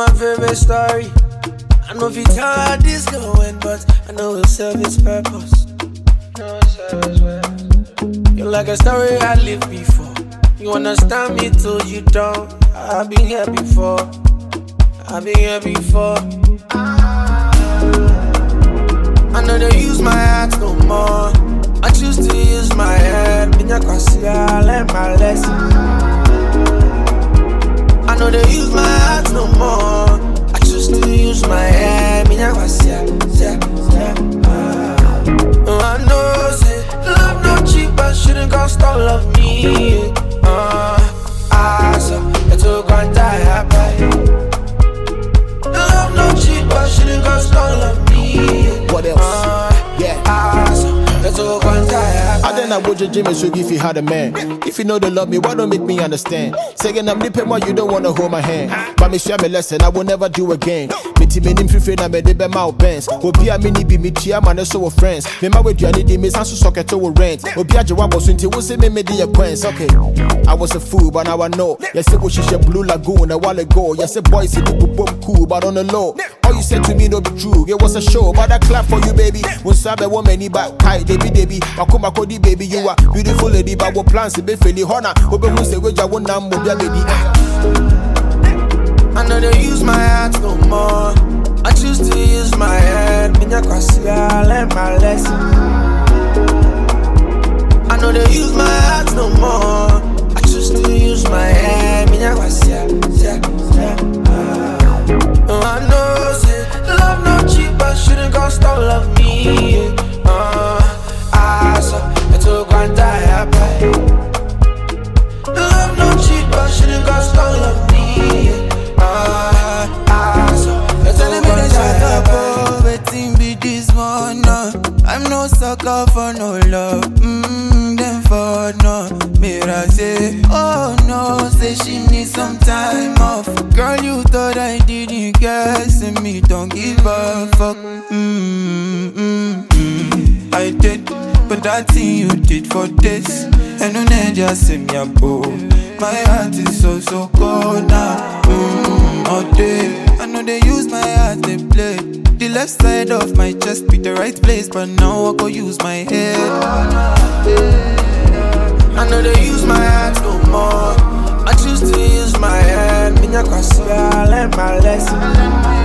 my favorite story. I know if you tell this going, serve its purpose. know it'll serve. You're like a story I lived before. You understand me till you don't. I've been here before. I've been here before. I know they use my heart no more. I choose to use my head. Minya kwasi, I learn my lesson. I know they use my heart no more. Me. Of me. What judge so if you had a man. If you know they love me, why don't make me understand? Saying I'm nipping while you don't wanna hold my hand. But me share me lesson, I will never do again. Team in free na me de be my bands. Obi a mini be me tia man so with friends. Me ma we duane di me san so socket to rent. Obi a jewa boso nti wo say me me the acquaintance. Okay. I was a fool, but now I know. Yes, it was your blue lagoon a while ago. Yes, it boys it the boom cool, but on the low. All you said to me no be true. It was a show, but I clap for you, baby. When sabe woman back tight, baby, baby. Akuma kodi, baby, you are beautiful lady, but what plans to be feli hona. Obe who say jawu nam mo bia baby. I know they use my heart no more. I choose to use my head. Minya kwasi, I learn my lesson. I know they use my heart no more. I choose to use my head. Minya kwasi, yeah, yeah. I know, say, love no cheap, but shouldn't cost all of me. Sucker for no love, mmm, then for no. Mira say, oh no, say she needs some time off. Girl, you thought I didn't guess, and me don't give a fuck, mmm, mm, mm. I did, but that thing you did for this, and no need just say me a boo. My heart is so so cold now, mmm, all day. I know they use my heart, they play. The left side of my chest be the right place, but now I go use my head. I know they use my heart no more. I choose to use my head. Kwasi, I learn my lesson.